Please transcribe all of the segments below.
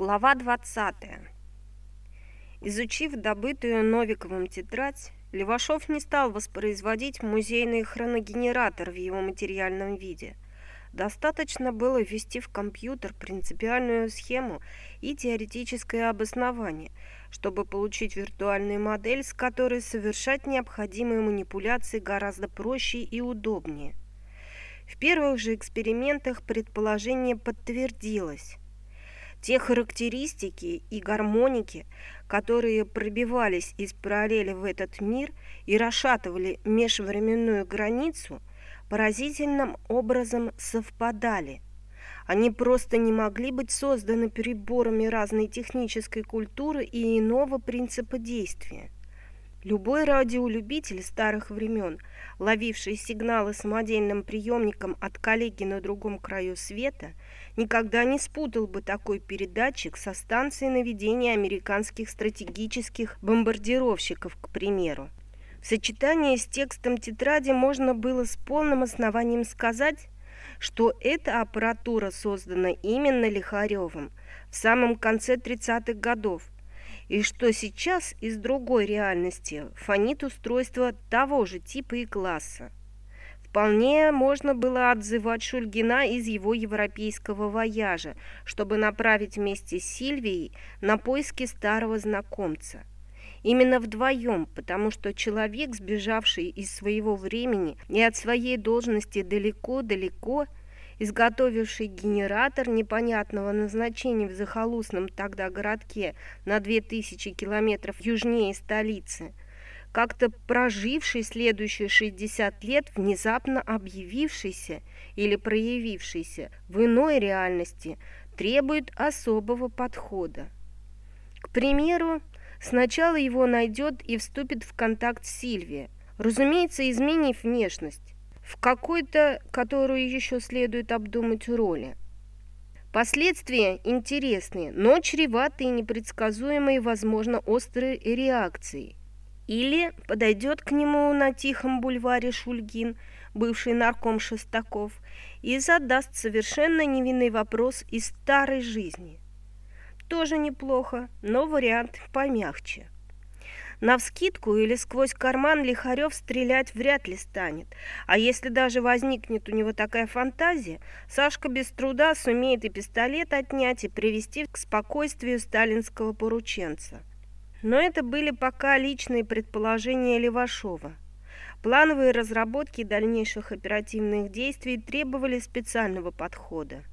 Глава 20. Изучив добытую Новиковым тетрадь, Левашов не стал воспроизводить музейный хроногенератор в его материальном виде. Достаточно было ввести в компьютер принципиальную схему и теоретическое обоснование, чтобы получить виртуальную модель, с которой совершать необходимые манипуляции гораздо проще и удобнее. В первых же экспериментах предположение подтвердилось. Те характеристики и гармоники, которые пробивались из параллели в этот мир и расшатывали межвременную границу, поразительным образом совпадали. Они просто не могли быть созданы переборами разной технической культуры и иного принципа действия. Любой радиолюбитель старых времен, ловивший сигналы самодельным приемником от коллеги на другом краю света, никогда не спутал бы такой передатчик со станцией наведения американских стратегических бомбардировщиков, к примеру. В сочетании с текстом тетради можно было с полным основанием сказать, что эта аппаратура создана именно Лихаревым в самом конце 30-х годов, и что сейчас из другой реальности фонит устройство того же типа и класса. Вполне можно было отзывать Шульгина из его европейского вояжа, чтобы направить вместе с Сильвией на поиски старого знакомца. Именно вдвоем, потому что человек, сбежавший из своего времени и от своей должности далеко-далеко, изготовивший генератор непонятного назначения в захолустном тогда городке на 2000 километров южнее столицы, как-то проживший следующие 60 лет, внезапно объявившийся или проявившийся в иной реальности, требует особого подхода. К примеру, сначала его найдет и вступит в контакт с Сильвией, разумеется, изменив внешность, в какой-то, которую еще следует обдумать роли. Последствия интересные, но чреватые непредсказуемые, возможно, острые реакции. Или подойдет к нему на тихом бульваре Шульгин, бывший нарком Шестаков, и задаст совершенно невинный вопрос из старой жизни. Тоже неплохо, но вариант помягче. Навскидку или сквозь карман Лихарев стрелять вряд ли станет. А если даже возникнет у него такая фантазия, Сашка без труда сумеет и пистолет отнять и привести к спокойствию сталинского порученца. Но это были пока личные предположения Левашова. Плановые разработки дальнейших оперативных действий требовали специального подхода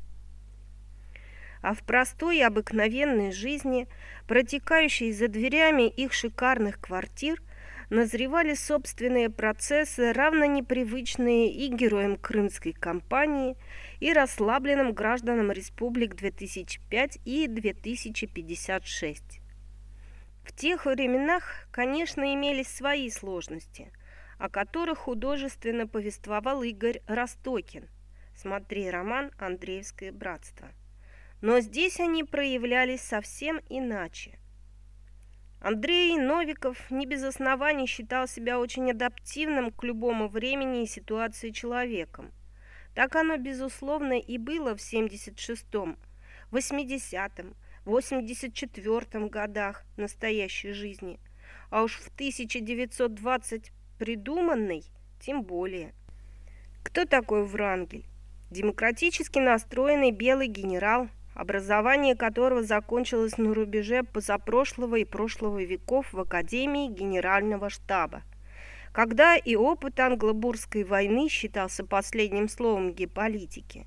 а в простой и обыкновенной жизни, протекающей за дверями их шикарных квартир, назревали собственные процессы, равно непривычные и героям крымской кампании, и расслабленным гражданам республик 2005 и 2056. В тех временах, конечно, имелись свои сложности, о которых художественно повествовал Игорь Ростокин. Смотри роман «Андреевское братство». Но здесь они проявлялись совсем иначе. Андрей Новиков не без оснований считал себя очень адаптивным к любому времени и ситуации человеком. Так оно, безусловно, и было в 76-м, 80-м, 84-м годах настоящей жизни, а уж в 1920 придуманной тем более. Кто такой Врангель? Демократически настроенный белый генерал, образование которого закончилось на рубеже позапрошлого и прошлого веков в Академии Генерального штаба. Когда и опыт англобурской войны считался последним словом геополитики.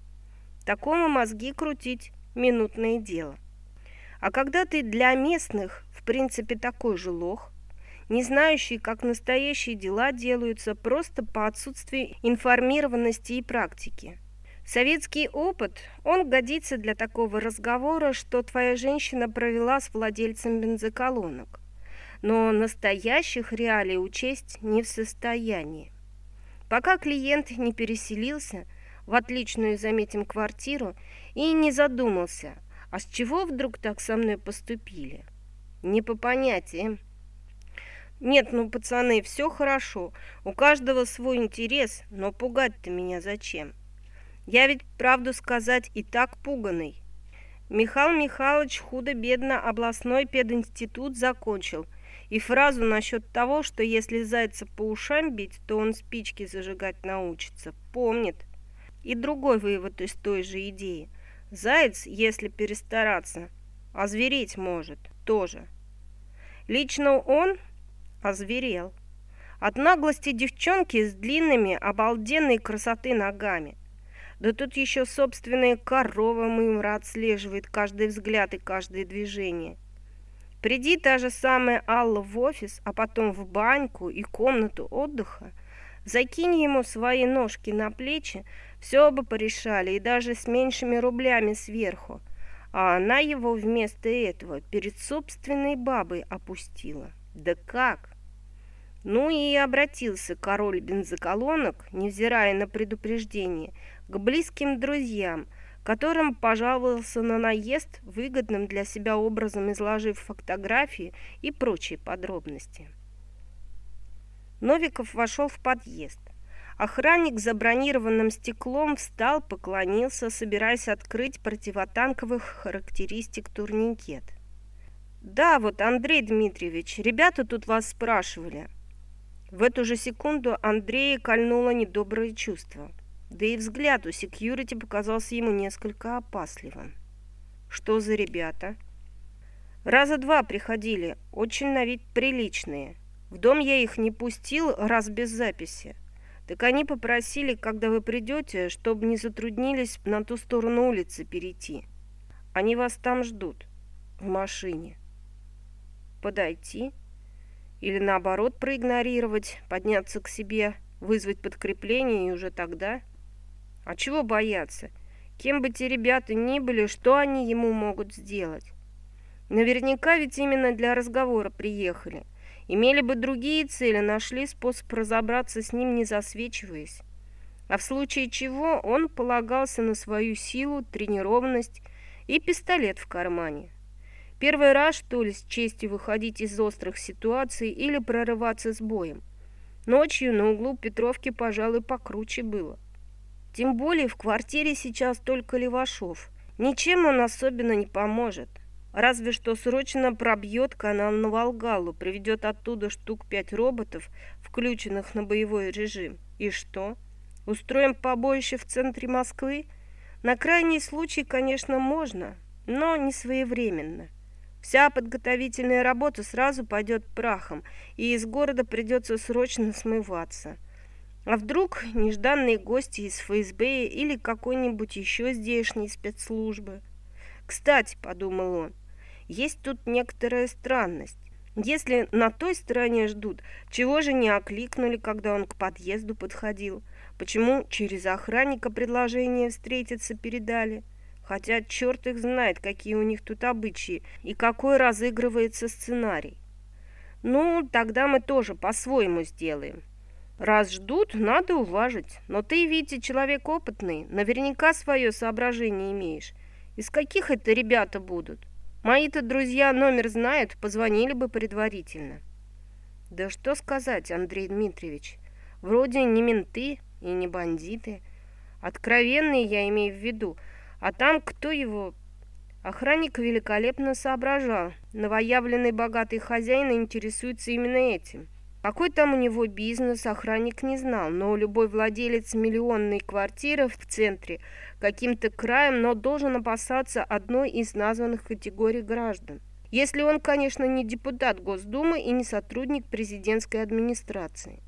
Такому мозги крутить – минутное дело. А когда ты для местных, в принципе, такой же лох, не знающий, как настоящие дела делаются просто по отсутствию информированности и практики – Советский опыт, он годится для такого разговора, что твоя женщина провела с владельцем бензоколонок. Но настоящих реалий учесть не в состоянии. Пока клиент не переселился в отличную, заметим, квартиру и не задумался, а с чего вдруг так со мной поступили? Не по понятиям. Нет, ну, пацаны, все хорошо. У каждого свой интерес, но пугать-то меня зачем? Я ведь, правду сказать, и так пуганый. Михаил Михайлович худо-бедно областной пединститут закончил. И фразу насчет того, что если зайца по ушам бить, то он спички зажигать научится, помнит. И другой вывод из той же идеи. Заяц, если перестараться, озвереть может тоже. Лично он озверел. От наглости девчонки с длинными, обалденной красоты ногами. Да тут еще собственная корова мымра отслеживает каждый взгляд и каждое движение. Приди та же самая Алла в офис, а потом в баньку и комнату отдыха, закинь ему свои ножки на плечи, все бы порешали, и даже с меньшими рублями сверху. А она его вместо этого перед собственной бабой опустила. Да как? Ну и обратился король бензоколонок, невзирая на предупреждение, к близким друзьям, которым пожаловался на наезд, выгодным для себя образом изложив фотографии и прочие подробности. Новиков вошел в подъезд. Охранник за бронированным стеклом встал, поклонился, собираясь открыть противотанковых характеристик турникет. «Да, вот, Андрей Дмитриевич, ребята тут вас спрашивали». В эту же секунду Андрея кольнуло недоброе чувство. Да и взгляд у секьюрити показался ему несколько опасливым. «Что за ребята?» «Раза два приходили, очень на вид приличные. В дом я их не пустил, раз без записи. Так они попросили, когда вы придете, чтобы не затруднились на ту сторону улицы перейти. Они вас там ждут, в машине. Подойти?» Или наоборот проигнорировать, подняться к себе, вызвать подкрепление и уже тогда? А чего бояться? Кем бы те ребята ни были, что они ему могут сделать? Наверняка ведь именно для разговора приехали. Имели бы другие цели, нашли способ разобраться с ним, не засвечиваясь. А в случае чего он полагался на свою силу, тренированность и пистолет в кармане. Первый раз, что ли, с честью выходить из острых ситуаций или прорываться с боем. Ночью на углу Петровки, пожалуй, покруче было. Тем более в квартире сейчас только Левашов. Ничем он особенно не поможет. Разве что срочно пробьет канал на Волгалу, приведет оттуда штук пять роботов, включенных на боевой режим. И что? Устроим побоище в центре Москвы? На крайний случай, конечно, можно, но не своевременно. Вся подготовительная работа сразу пойдет прахом, и из города придется срочно смываться. А вдруг нежданные гости из ФСБ или какой-нибудь еще здешней спецслужбы? Кстати, подумал он, есть тут некоторая странность. Если на той стороне ждут, чего же не окликнули, когда он к подъезду подходил? Почему через охранника предложение встретиться передали? Хотя черт их знает, какие у них тут обычаи и какой разыгрывается сценарий. Ну, тогда мы тоже по-своему сделаем. Раз ждут, надо уважить. Но ты, Витя, человек опытный, наверняка свое соображение имеешь. Из каких это ребята будут? Мои-то друзья номер знают, позвонили бы предварительно. Да что сказать, Андрей Дмитриевич, вроде не менты и не бандиты. Откровенные я имею в виду – а там кто его... Охранник великолепно соображал. Новоявленный богатый хозяин интересуется именно этим. Какой там у него бизнес, охранник не знал, но любой владелец миллионной квартиры в центре каким-то краем, но должен опасаться одной из названных категорий граждан. Если он, конечно, не депутат Госдумы и не сотрудник президентской администрации.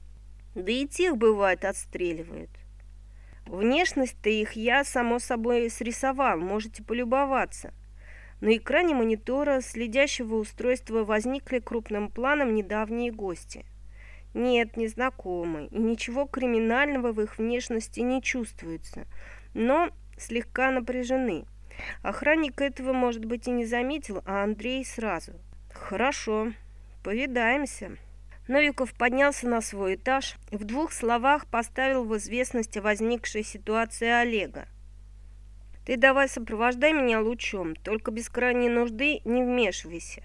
Да и тех, бывает, отстреливают. Внешность-то их я, само собой, срисовал, можете полюбоваться. На экране монитора следящего устройства возникли крупным планом недавние гости. Нет, незнакомые, и ничего криминального в их внешности не чувствуется, но слегка напряжены. Охранник этого, может быть, и не заметил, а Андрей сразу. «Хорошо, повидаемся». Новиков поднялся на свой этаж и в двух словах поставил в известность о возникшей ситуации Олега. «Ты давай сопровождай меня лучом, только без крайней нужды не вмешивайся.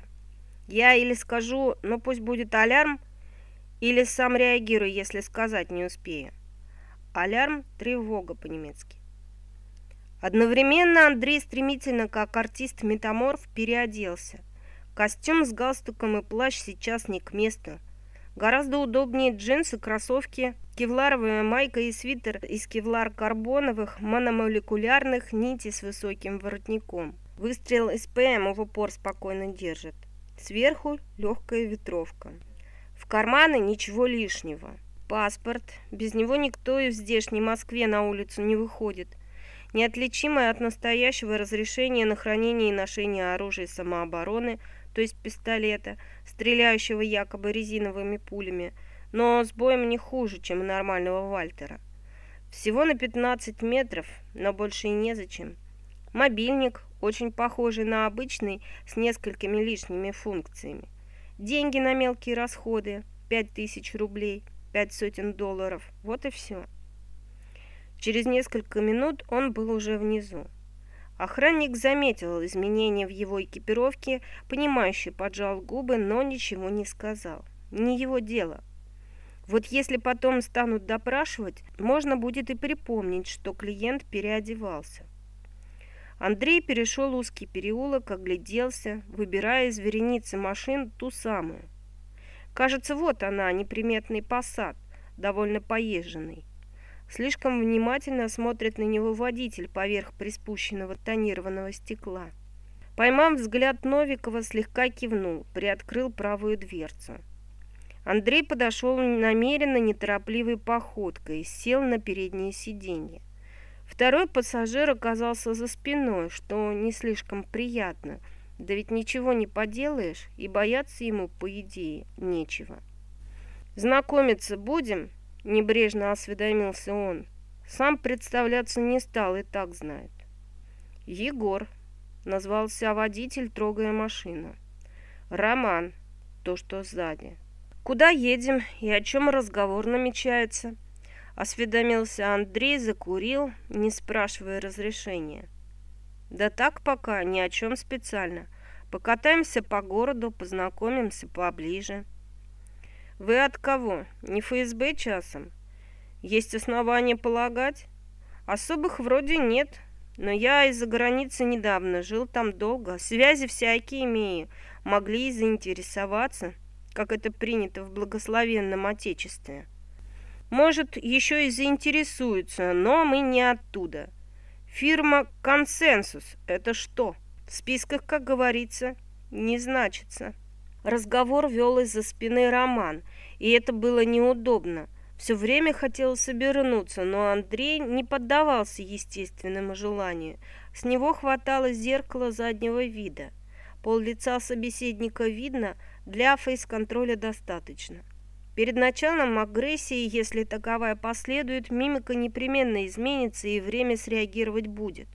Я или скажу, но пусть будет алярм, или сам реагирую, если сказать не успею. Алярм – тревога по-немецки. Одновременно Андрей стремительно, как артист-метаморф, переоделся. Костюм с галстуком и плащ сейчас не к месту. Гораздо удобнее джинсы, кроссовки, кевларовая майка и свитер из кевлар-карбоновых мономолекулярных нитей с высоким воротником. Выстрел из ПМ в упор спокойно держит. Сверху легкая ветровка. Карманы ничего лишнего. Паспорт. Без него никто и в здешней Москве на улицу не выходит. Неотличимое от настоящего разрешение на хранение и ношение оружия самообороны, то есть пистолета, стреляющего якобы резиновыми пулями, но с боем не хуже, чем у нормального Вальтера. Всего на 15 метров, но больше и незачем. Мобильник, очень похожий на обычный, с несколькими лишними функциями. Деньги на мелкие расходы, 5000 рублей, 5 сотен долларов, вот и все. Через несколько минут он был уже внизу. Охранник заметил изменения в его экипировке, понимающий поджал губы, но ничего не сказал. Не его дело. Вот если потом станут допрашивать, можно будет и припомнить, что клиент переодевался. Андрей перешел узкий переулок, огляделся, выбирая из вереницы машин ту самую. Кажется, вот она, неприметный посад, довольно поезженный. Слишком внимательно смотрит на него водитель поверх приспущенного тонированного стекла. Поймав взгляд Новикова, слегка кивнул, приоткрыл правую дверцу. Андрей подошел намеренно неторопливой походкой сел на переднее сиденье. Второй пассажир оказался за спиной, что не слишком приятно, да ведь ничего не поделаешь, и бояться ему, по идее, нечего. «Знакомиться будем?» Небрежно осведомился он. Сам представляться не стал и так знает. Егор, назвался водитель, трогая машину. Роман, то, что сзади. Куда едем и о чем разговор намечается? Осведомился Андрей, закурил, не спрашивая разрешения. Да так пока, ни о чем специально. Покатаемся по городу, познакомимся поближе. Вы от кого? Не ФСБ часом? Есть основания полагать? Особых вроде нет, но я из-за границы недавно жил там долго, связи всякие имею, могли и заинтересоваться, как это принято в благословенном Отечестве. Может, еще и заинтересуются, но мы не оттуда. Фирма «Консенсус» — это что? В списках, как говорится, не значится. Разговор вел из-за спины Роман, и это было неудобно. Все время хотелось обернуться, но Андрей не поддавался естественному желанию. С него хватало зеркала заднего вида. Пол лица собеседника видно, для фейс-контроля достаточно. Перед началом агрессии, если таковая последует, мимика непременно изменится и время среагировать будет.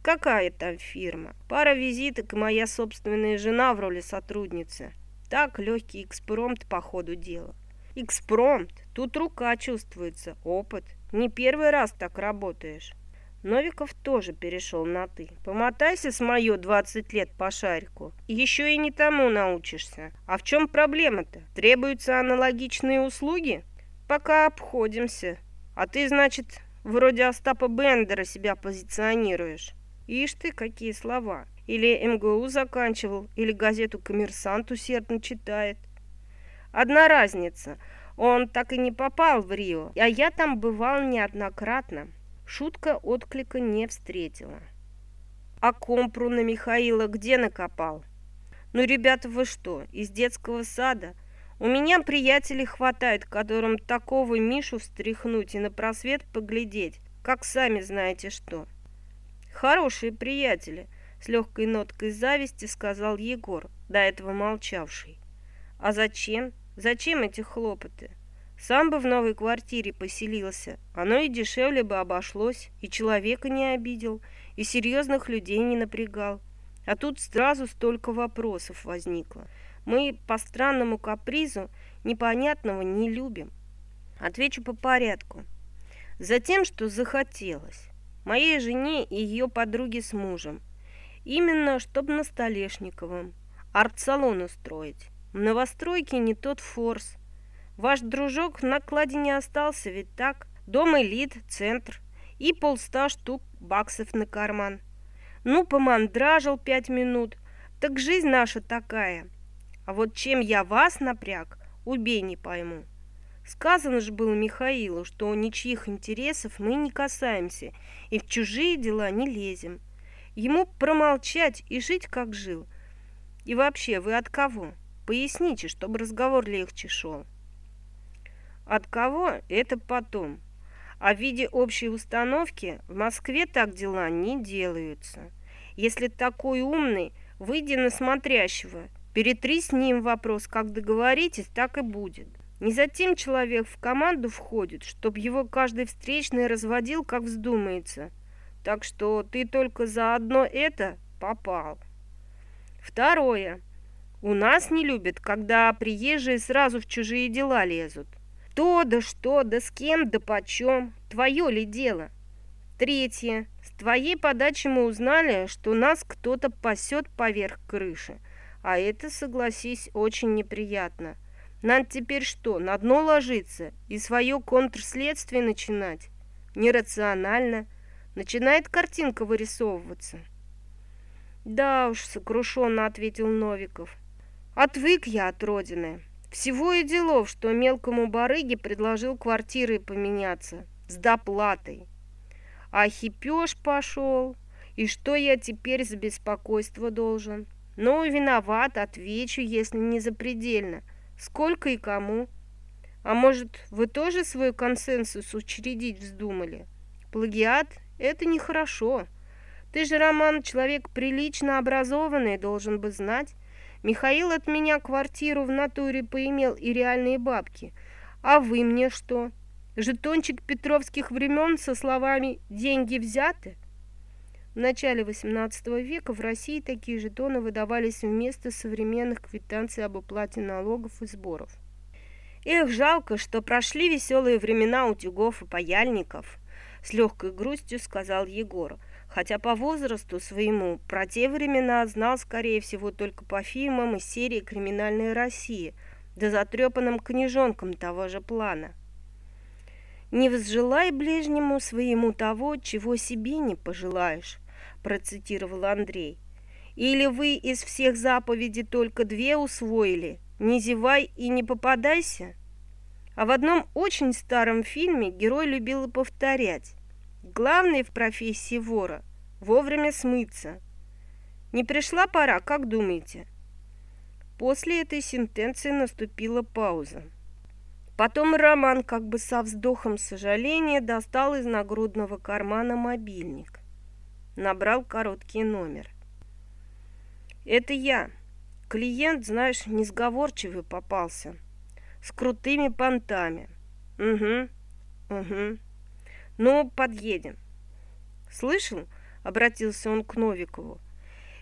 Какая там фирма? Пара визиток и моя собственная жена в роли сотрудницы. Так, легкий экспромт по ходу дела. Экспромт? Тут рука чувствуется, опыт. Не первый раз так работаешь. Новиков тоже перешел на «ты». Помотайся с мое 20 лет по шарику. Еще и не тому научишься. А в чем проблема-то? Требуются аналогичные услуги? Пока обходимся. А ты, значит, вроде Остапа Бендера себя позиционируешь. Ишь ты, какие слова. Или МГУ заканчивал, или газету «Коммерсант» усердно читает. Одна разница. Он так и не попал в Рио, а я там бывал неоднократно. Шутка отклика не встретила. А компру на Михаила где накопал? Ну, ребята, вы что, из детского сада? У меня приятелей хватает, которым такого Мишу встряхнуть и на просвет поглядеть, как сами знаете что. Хорошие приятели, с легкой ноткой зависти сказал Егор, до этого молчавший. А зачем? Зачем эти хлопоты? Сам бы в новой квартире поселился, оно и дешевле бы обошлось, и человека не обидел, и серьезных людей не напрягал. А тут сразу столько вопросов возникло. Мы по странному капризу непонятного не любим. Отвечу по порядку. Затем, что захотелось моей жене и ее подруге с мужем. Именно, чтобы на Столешниковом арт-салон устроить. В новостройке не тот форс. Ваш дружок в накладе не остался, ведь так? Дом элит, центр и полста штук баксов на карман. Ну, помандражил пять минут. Так жизнь наша такая. А вот чем я вас напряг, убей не пойму. Сказано же было Михаилу, что ничьих интересов мы не касаемся и в чужие дела не лезем. Ему промолчать и жить, как жил. И вообще, вы от кого? Поясните, чтобы разговор легче шел. От кого? Это потом. А в виде общей установки в Москве так дела не делаются. Если такой умный, выйди на смотрящего, перетри с ним вопрос, как договоритесь, так и будет. Не затем человек в команду входит, чтобы его каждый встречный разводил, как вздумается. Так что ты только за одно это попал. Второе. У нас не любят, когда приезжие сразу в чужие дела лезут. То да что, да с кем, да почем. Твое ли дело? Третье. С твоей подачи мы узнали, что нас кто-то пасет поверх крыши. А это, согласись, очень неприятно. Надо теперь что, на дно ложиться и свое контрследствие начинать? Нерационально. Начинает картинка вырисовываться. Да уж, сокрушенно ответил Новиков. Отвык я от родины. Всего и делов, что мелкому барыге предложил квартирой поменяться с доплатой. А хипеж пошел. И что я теперь за беспокойство должен? Ну, виноват, отвечу, если не запредельно. Сколько и кому? А может, вы тоже свой консенсус учредить вздумали? Плагиат – это нехорошо. Ты же, Роман, человек прилично образованный, должен бы знать. Михаил от меня квартиру в натуре поимел и реальные бабки. А вы мне что? Жетончик петровских времен со словами «деньги взяты»? В начале XVIII века в России такие жетоны выдавались вместо современных квитанций об уплате налогов и сборов. Эх, жалко, что прошли веселые времена утюгов и паяльников, с легкой грустью сказал Егор – хотя по возрасту своему про те времена знал, скорее всего, только по фильмам из серии «Криминальная Россия», да затрепанным книжонкам того же плана. «Не возжелай ближнему своему того, чего себе не пожелаешь», процитировал Андрей. «Или вы из всех заповедей только две усвоили? Не зевай и не попадайся?» А в одном очень старом фильме герой любил повторять Главное в профессии вора – вовремя смыться. Не пришла пора, как думаете? После этой сентенции наступила пауза. Потом Роман, как бы со вздохом сожаления, достал из нагрудного кармана мобильник. Набрал короткий номер. «Это я. Клиент, знаешь, несговорчивый попался. С крутыми понтами. Угу, угу. «Ну, подъедем». «Слышал?» — обратился он к Новикову.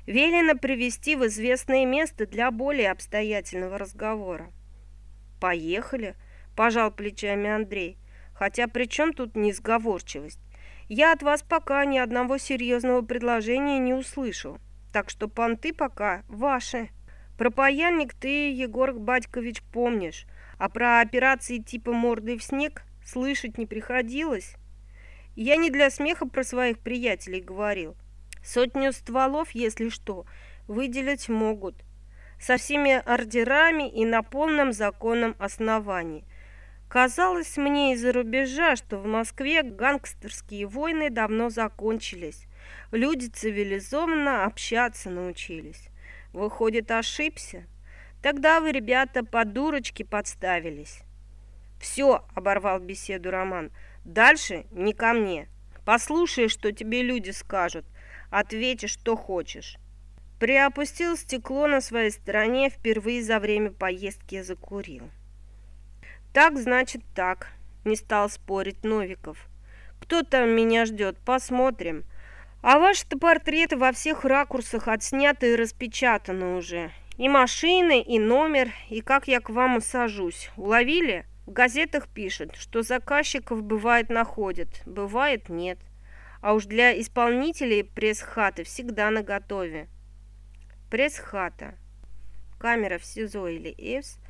«Велено привести в известное место для более обстоятельного разговора». «Поехали», — пожал плечами Андрей. «Хотя при чем тут несговорчивость? Я от вас пока ни одного серьезного предложения не услышал, так что понты пока ваши. Про паяльник ты, Егор Батькович, помнишь, а про операции типа морды в снег слышать не приходилось?» Я не для смеха про своих приятелей говорил. Сотню стволов, если что, выделить могут. Со всеми ордерами и на полном законном основании. Казалось мне из-за рубежа, что в Москве гангстерские войны давно закончились. Люди цивилизованно общаться научились. Выходит, ошибся? Тогда вы, ребята, по дурочке подставились. «Все», — оборвал беседу Роман, — Дальше не ко мне. Послушай, что тебе люди скажут. Ответишь, что хочешь. Приопустил стекло на своей стороне, впервые за время поездки закурил. Так, значит, так, не стал спорить Новиков. Кто там меня ждет, посмотрим. А ваши-то портреты во всех ракурсах отсняты и распечатаны уже. И машины, и номер, и как я к вам сажусь. Уловили? В газетах пишут, что заказчиков бывает находят, бывает нет. А уж для исполнителей пресс-хаты всегда наготове. Пресс-хата. Камера в СИЗО или ЭВС,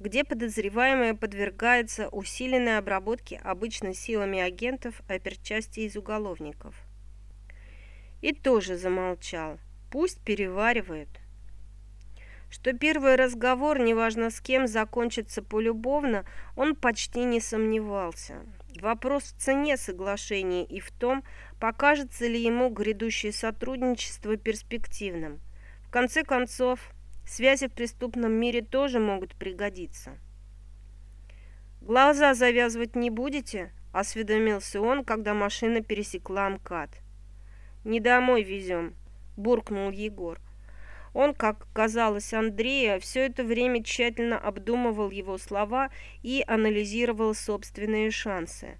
где подозреваемая подвергается усиленной обработке обычно силами агентов оперчасти из уголовников. и тоже замолчал. Пусть переваривает. Что первый разговор, неважно с кем, закончится полюбовно, он почти не сомневался. Вопрос в цене соглашения и в том, покажется ли ему грядущее сотрудничество перспективным. В конце концов, связи в преступном мире тоже могут пригодиться. «Глаза завязывать не будете?» – осведомился он, когда машина пересекла МКАД. «Не домой везем», – буркнул Егор. Он, как казалось Андрея, все это время тщательно обдумывал его слова и анализировал собственные шансы.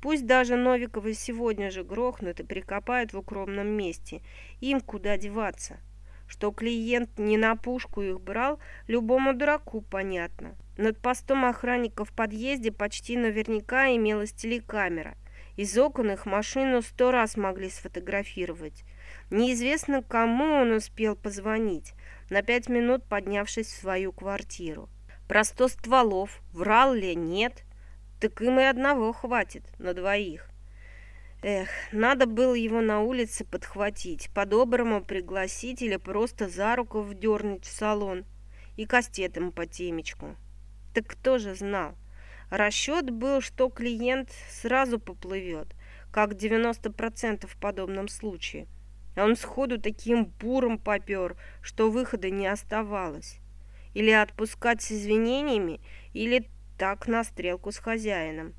Пусть даже Новикова сегодня же грохнут и прикопают в укромном месте, им куда деваться. Что клиент не на пушку их брал, любому дураку понятно. Над постом охранника в подъезде почти наверняка имелась телекамера. Из окон их машину сто раз могли сфотографировать. Неизвестно, кому он успел позвонить, на пять минут поднявшись в свою квартиру. Про сто стволов, врал ли, нет, так им и одного хватит, на двоих. Эх, надо было его на улице подхватить, по-доброму пригласить или просто за руку вдернуть в салон и кастетом по темечку. Так кто же знал? Расчет был, что клиент сразу поплывет, как 90% в подобном случае – он сходу таким буром попер, что выхода не оставалось. Или отпускать с извинениями, или так на стрелку с хозяином.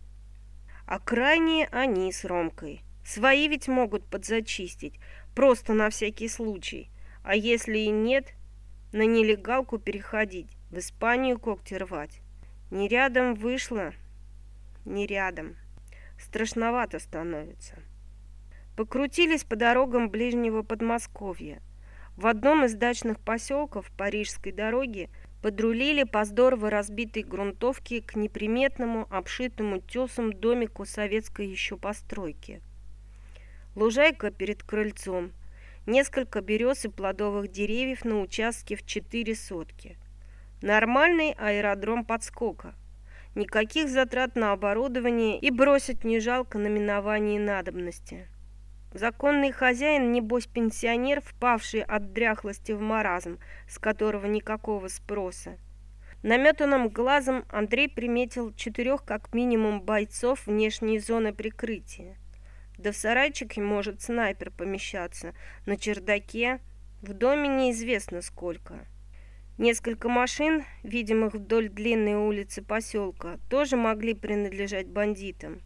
А крайние они с Ромкой. Свои ведь могут подзачистить, просто на всякий случай. А если и нет, на нелегалку переходить, в Испанию когти рвать. Не рядом вышло, не рядом. Страшновато становится. Покрутились по дорогам ближнего Подмосковья. В одном из дачных поселков Парижской дороги подрулили по здорово разбитой грунтовке к неприметному, обшитому тесом домику советской еще постройки. Лужайка перед крыльцом, несколько берез и плодовых деревьев на участке в четыре сотки. Нормальный аэродром подскока. Никаких затрат на оборудование и бросить не жалко на минование надобности. Законный хозяин, небось пенсионер, впавший от дряхлости в маразм, с которого никакого спроса. Наметанным глазом Андрей приметил четырех как минимум бойцов внешней зоны прикрытия. Да в сарайчике может снайпер помещаться, на чердаке, в доме неизвестно сколько. Несколько машин, видимых вдоль длинной улицы поселка, тоже могли принадлежать бандитам.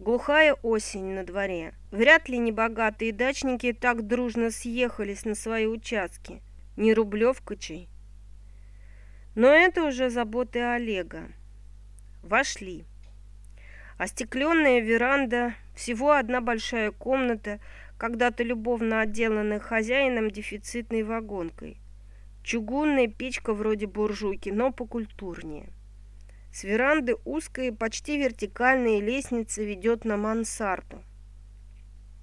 Глухая осень на дворе. Вряд ли небогатые дачники так дружно съехались на свои участки. Не Рублевка чей. Но это уже заботы Олега. Вошли. Остекленная веранда, всего одна большая комната, когда-то любовно отделанная хозяином дефицитной вагонкой. Чугунная печка вроде буржуйки, но покультурнее. С веранды узкая, почти вертикальная лестница ведет на мансарду.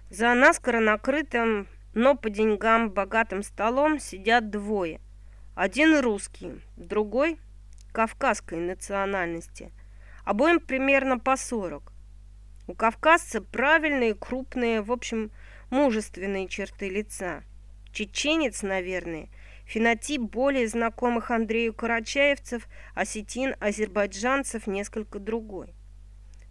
За наскоро накрытым, но по деньгам богатым столом сидят двое. Один русский, другой кавказской национальности. Обоим примерно по сорок. У кавказца правильные, крупные, в общем, мужественные черты лица. Чеченец, наверное, Фенотип более знакомых Андрею карачаевцев, осетин, азербайджанцев несколько другой.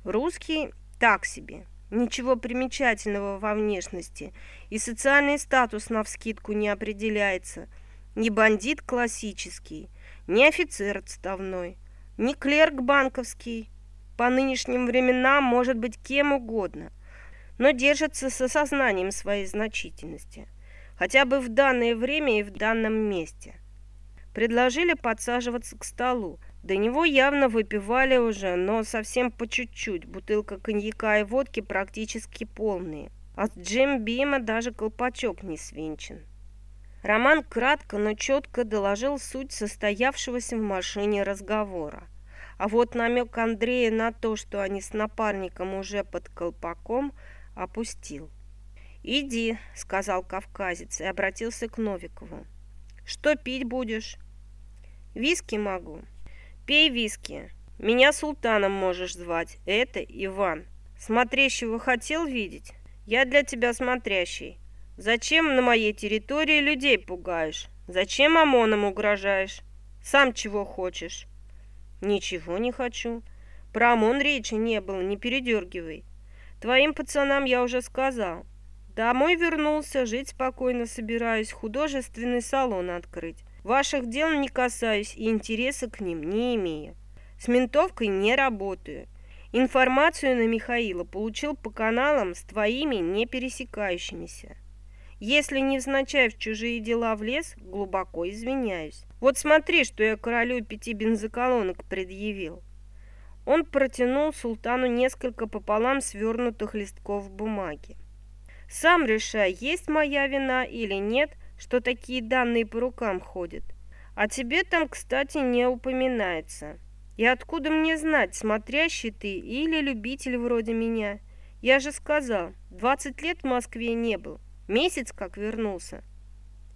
Русский так себе, ничего примечательного во внешности, и социальный статус навскидку не определяется. Ни бандит классический, ни офицер отставной, ни клерк банковский. По нынешним временам может быть кем угодно, но держится с осознанием своей значительности – хотя бы в данное время и в данном месте. Предложили подсаживаться к столу. До него явно выпивали уже, но совсем по чуть-чуть. Бутылка коньяка и водки практически полные. А с Джим Бима даже колпачок не свинчен. Роман кратко, но четко доложил суть состоявшегося в машине разговора. А вот намек Андрея на то, что они с напарником уже под колпаком, опустил. «Иди», — сказал кавказец и обратился к Новикову. «Что пить будешь?» «Виски могу». «Пей виски. Меня султаном можешь звать. Это Иван. Смотрящего хотел видеть? Я для тебя смотрящий. Зачем на моей территории людей пугаешь? Зачем ОМОНам угрожаешь? Сам чего хочешь? Ничего не хочу. Про ОМОН речи не было, не передергивай. Твоим пацанам я уже сказал. Домой вернулся, жить спокойно собираюсь, художественный салон открыть. Ваших дел не касаюсь и интереса к ним не имею. С ментовкой не работаю. Информацию на Михаила получил по каналам с твоими не пересекающимися. Если невзначай в чужие дела влез, глубоко извиняюсь. Вот смотри, что я королю пяти бензоколонок предъявил. Он протянул султану несколько пополам свернутых листков бумаги. Сам решай, есть моя вина или нет, что такие данные по рукам ходят. А тебе там, кстати, не упоминается. И откуда мне знать, смотрящий ты или любитель вроде меня? Я же сказал, 20 лет в Москве не был. Месяц как вернулся.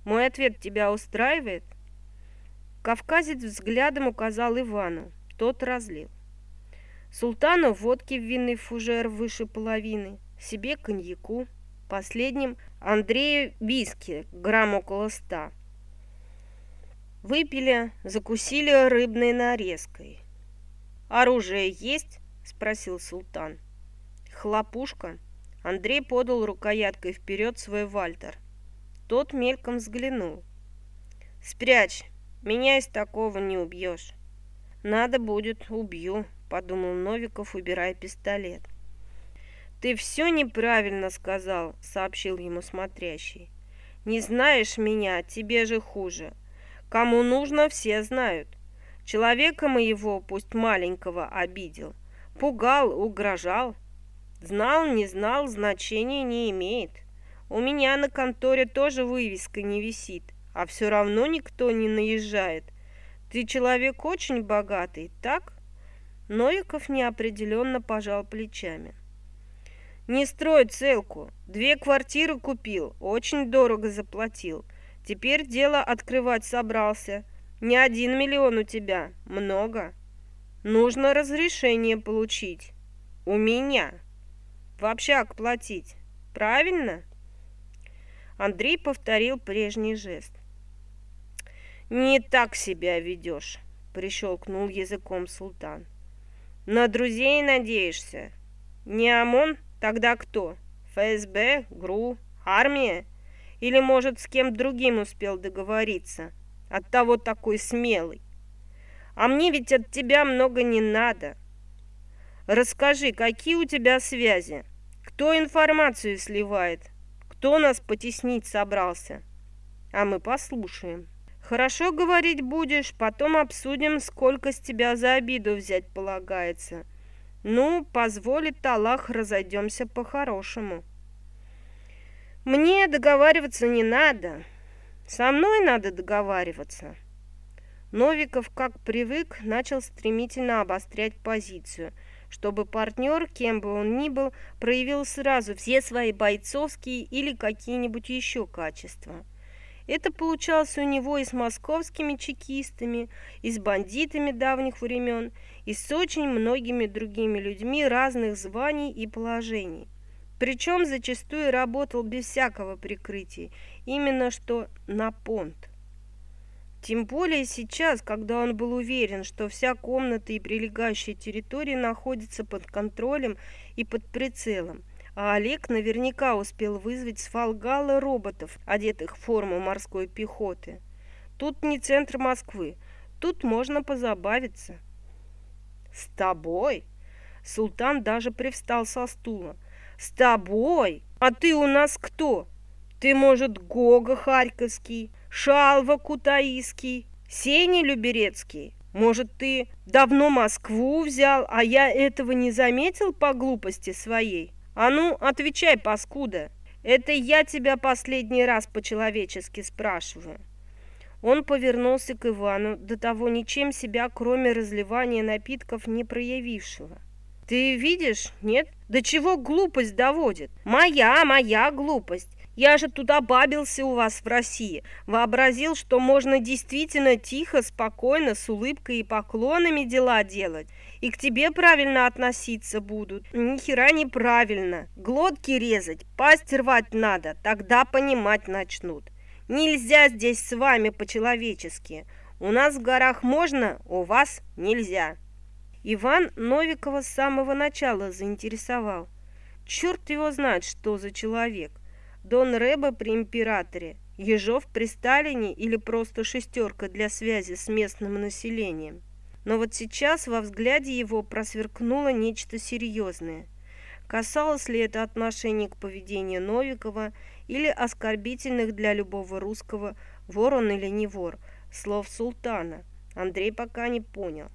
Мой ответ тебя устраивает? Кавказец взглядом указал Ивану. Тот разлил. Султану водки в винный фужер выше половины, себе коньяку, последним Андрею виски, грамм около ста. Выпили, закусили рыбной нарезкой. «Оружие есть?» – спросил султан. «Хлопушка?» Андрей подал рукояткой вперед свой вальтер. Тот мельком взглянул. «Спрячь, меня из такого не убьешь». «Надо будет, убью», — подумал Новиков, убирая пистолет. «Ты все неправильно сказал», — сообщил ему смотрящий. «Не знаешь меня, тебе же хуже. Кому нужно, все знают. Человека моего, пусть маленького, обидел. Пугал, угрожал. Знал, не знал, значения не имеет. У меня на конторе тоже вывеска не висит, а все равно никто не наезжает. Ты человек очень богатый, так? Новиков неопределенно пожал плечами. Не строй целку. Две квартиры купил, очень дорого заплатил. Теперь дело открывать собрался. Не один миллион у тебя, много. Нужно разрешение получить. У меня в общак платить. Правильно? Андрей повторил прежний жест. «Не так себя ведешь», — прищелкнул языком султан. «На друзей надеешься? Не ОМОН? Тогда кто? ФСБ? ГРУ? Армия? Или, может, с кем другим успел договориться? Оттого такой смелый. А мне ведь от тебя много не надо. Расскажи, какие у тебя связи? Кто информацию сливает? Кто нас потеснить собрался? А мы послушаем. Хорошо говорить будешь, потом обсудим, сколько с тебя за обиду взять полагается. Ну, позволит Аллах, разойдемся по-хорошему. Мне договариваться не надо. Со мной надо договариваться. Новиков, как привык, начал стремительно обострять позицию – чтобы партнер, кем бы он ни был, проявил сразу все свои бойцовские или какие-нибудь еще качества. Это получалось у него и с московскими чекистами, и с бандитами давних времен, и с очень многими другими людьми разных званий и положений. Причем зачастую работал без всякого прикрытия, именно что на понт. Тем более сейчас, когда он был уверен, что вся комната и прилегающая территория находится под контролем и под прицелом, а Олег наверняка успел вызвать с Фалгала роботов, одетых в форму морской пехоты. Тут не центр Москвы, тут можно позабавиться. «С тобой?» Султан даже привстал со стула. «С тобой? А ты у нас кто? Ты, может, Гога Харьковский?» Шалва Кутаиский, Сеня Люберецкий. Может, ты давно Москву взял, а я этого не заметил по глупости своей? А ну, отвечай, паскуда. Это я тебя последний раз по-человечески спрашиваю. Он повернулся к Ивану, до того ничем себя, кроме разливания напитков, не проявившего. «Ты видишь, нет? До чего глупость доводит? Моя, моя глупость. Я же туда бабился у вас в России, вообразил, что можно действительно тихо, спокойно, с улыбкой и поклонами дела делать. И к тебе правильно относиться будут. Ни хера неправильно. Глотки резать, пасть рвать надо, тогда понимать начнут. Нельзя здесь с вами по-человечески. У нас в горах можно, у вас нельзя. Иван Новикова с самого начала заинтересовал. Черт его знает, что за человек. Дон Рэба при императоре, Ежов при Сталине или просто шестерка для связи с местным населением. Но вот сейчас во взгляде его просверкнуло нечто серьезное. Касалось ли это отношения к поведению Новикова или оскорбительных для любого русского вор он или не вор, слов султана, Андрей пока не понял.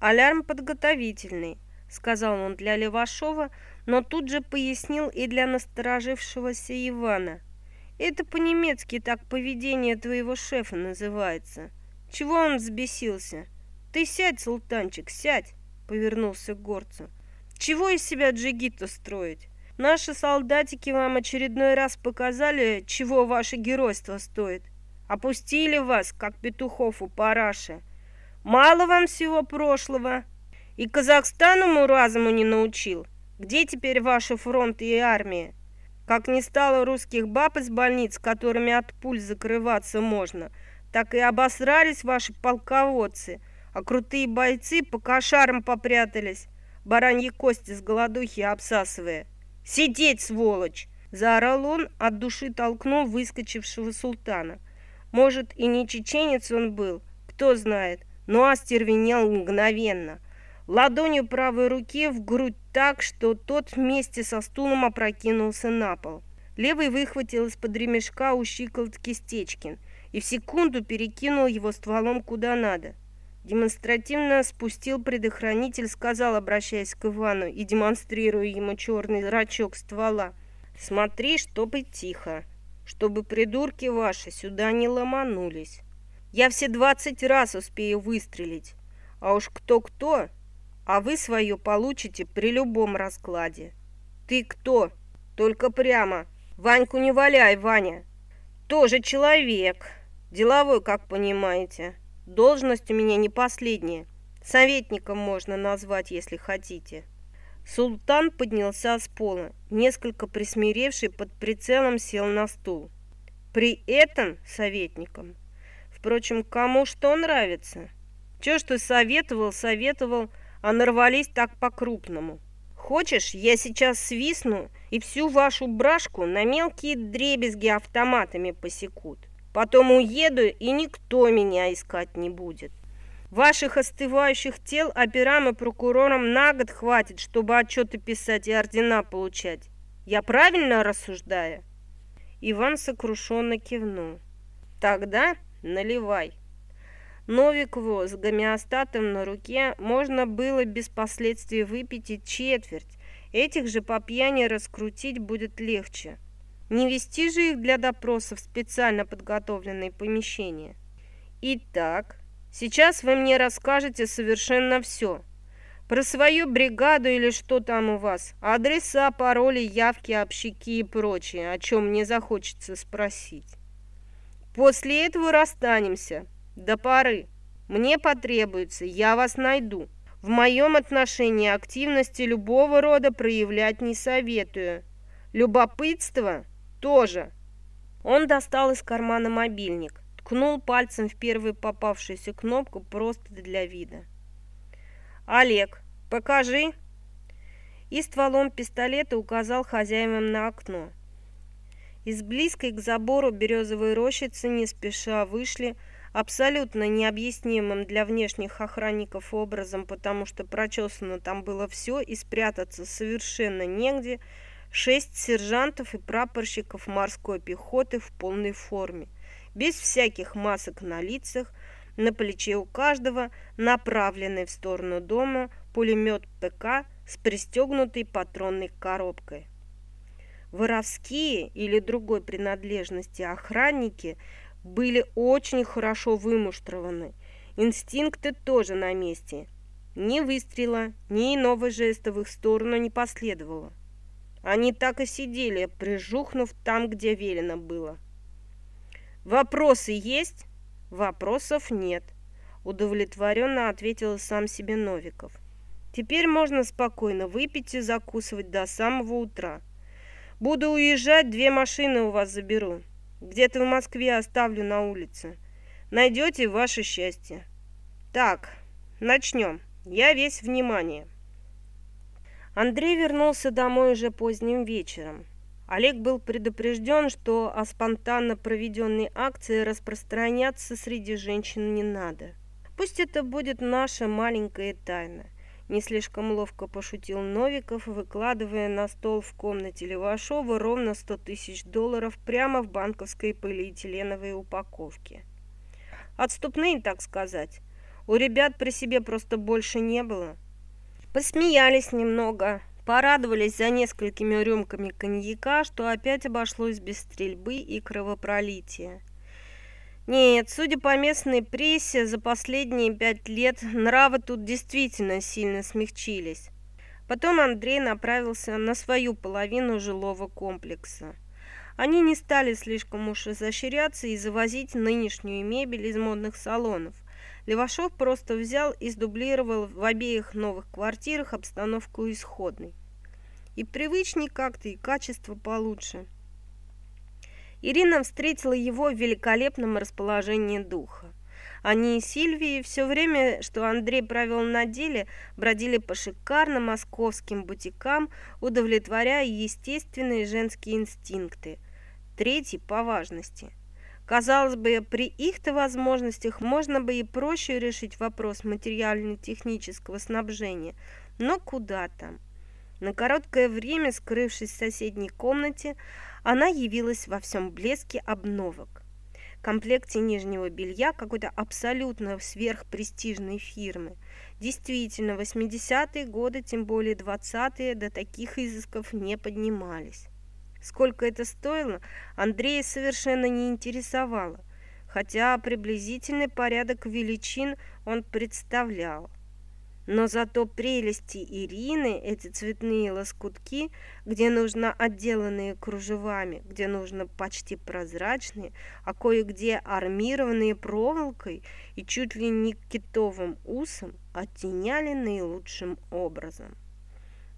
«Алярм подготовительный», — сказал он для Левашова, но тут же пояснил и для насторожившегося Ивана. «Это по-немецки так поведение твоего шефа называется. Чего он взбесился? Ты сядь, султанчик, сядь!» — повернулся к горцу. «Чего из себя джигита строить? Наши солдатики вам очередной раз показали, чего ваше геройство стоит. Опустили вас, как петухов у параши. Мало вам всего прошлого. И Казахстану разуму не научил. Где теперь ваши фронты и армия? Как не стало русских баб из больниц, которыми от пуль закрываться можно, так и обосрались ваши полководцы, а крутые бойцы по кошарам попрятались, бараньи кости с голодухи обсасывая. «Сидеть, сволочь!» – заорал он, от души толкнул выскочившего султана. Может, и не чеченец он был, кто знает, но остервенел мгновенно – ладонью правой руки в грудь так, что тот вместе со стулом опрокинулся на пол. Левый выхватил из-под ремешка у щиколотки Стечкин и в секунду перекинул его стволом куда надо. Демонстративно спустил предохранитель, сказал, обращаясь к Ивану и демонстрируя ему черный зрачок ствола. «Смотри, чтобы тихо, чтобы придурки ваши сюда не ломанулись. Я все двадцать раз успею выстрелить, а уж кто-кто, а вы свое получите при любом раскладе. Ты кто? Только прямо. Ваньку не валяй, Ваня. Тоже человек. Деловой, как понимаете. Должность у меня не последняя. Советником можно назвать, если хотите. Султан поднялся с пола, несколько присмиревший под прицелом сел на стул. При этом советником. Впрочем, кому что нравится. Чё, что советовал, советовал, а нарвались так по-крупному. Хочешь, я сейчас свистну и всю вашу брашку на мелкие дребезги автоматами посекут. Потом уеду, и никто меня искать не будет. Ваших остывающих тел операм и прокурорам на год хватит, чтобы отчеты писать и ордена получать. Я правильно рассуждаю?» Иван сокрушенно кивнул. «Тогда наливай». Новикову с гомеостатом на руке можно было без последствий выпить и четверть. Этих же по пьяни раскрутить будет легче. Не вести же их для допросов в специально подготовленные помещения. Итак, сейчас вы мне расскажете совершенно все. Про свою бригаду или что там у вас. Адреса, пароли, явки, общики и прочее, о чем мне захочется спросить. После этого расстанемся. До поры. Мне потребуется, я вас найду. В моем отношении активности любого рода проявлять не советую. Любопытство тоже. Он достал из кармана мобильник, ткнул пальцем в первую попавшуюся кнопку просто для вида. «Олег, покажи!» И стволом пистолета указал хозяевам на окно. Из близкой к забору березовой рощицы не спеша вышли абсолютно необъяснимым для внешних охранников образом, потому что прочесано там было все и спрятаться совершенно негде, шесть сержантов и прапорщиков морской пехоты в полной форме, без всяких масок на лицах, на плече у каждого направленный в сторону дома пулемет ПК с пристегнутой патронной коробкой. Воровские или другой принадлежности охранники – были очень хорошо вымуштрованы. Инстинкты тоже на месте. Ни выстрела, ни иного жеста в их сторону не последовало. Они так и сидели, прижухнув там, где велено было. «Вопросы есть?» «Вопросов нет», – удовлетворенно ответил сам себе Новиков. «Теперь можно спокойно выпить и закусывать до самого утра. Буду уезжать, две машины у вас заберу. Где-то в Москве оставлю на улице. Найдете ваше счастье. Так, начнем. Я весь внимание». Андрей вернулся домой уже поздним вечером. Олег был предупрежден, что о спонтанно проведенной акции распространяться среди женщин не надо. Пусть это будет наша маленькая тайна. Не слишком ловко пошутил Новиков, выкладывая на стол в комнате Левашова ровно 100 тысяч долларов прямо в банковской полиэтиленовой упаковке. Отступные, так сказать. У ребят при себе просто больше не было. Посмеялись немного, порадовались за несколькими рюмками коньяка, что опять обошлось без стрельбы и кровопролития. Нет, судя по местной прессе, за последние пять лет нравы тут действительно сильно смягчились. Потом Андрей направился на свою половину жилого комплекса. Они не стали слишком уж изощряться и завозить нынешнюю мебель из модных салонов. Левашов просто взял и сдублировал в обеих новых квартирах обстановку исходной. И привычней как-то, и качество получше. Ирина встретила его в великолепном расположении духа. Они и Сильвии все время, что Андрей провел на деле, бродили по шикарным московским бутикам, удовлетворяя естественные женские инстинкты. Третий по важности – Казалось бы, при их-то возможностях можно бы и проще решить вопрос материально-технического снабжения, но куда там? На короткое время, скрывшись в соседней комнате, она явилась во всем блеске обновок. В комплекте нижнего белья какой-то абсолютно сверхпрестижной фирмы. Действительно, 80-е годы, тем более 20-е, до таких изысков не поднимались. Сколько это стоило, Андрея совершенно не интересовало, хотя приблизительный порядок величин он представлял. Но зато прелести Ирины, эти цветные лоскутки, где нужно отделанные кружевами, где нужно почти прозрачные, а кое-где армированные проволокой и чуть ли не китовым усом, оттеняли наилучшим образом.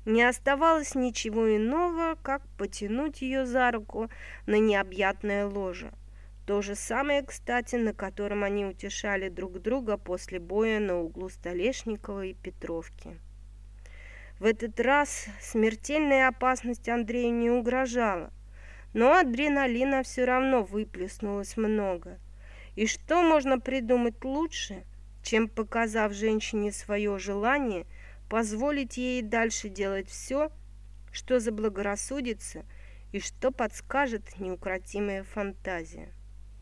Не оставалось ничего иного, как потянуть ее за руку на необъятное ложе. То же самое, кстати, на котором они утешали друг друга после боя на углу Столешникова и Петровки. В этот раз смертельная опасность Андрею не угрожала, но адреналина все равно выплеснулось много. И что можно придумать лучше, чем, показав женщине свое желание – позволить ей дальше делать все, что заблагорассудится и что подскажет неукротимая фантазия.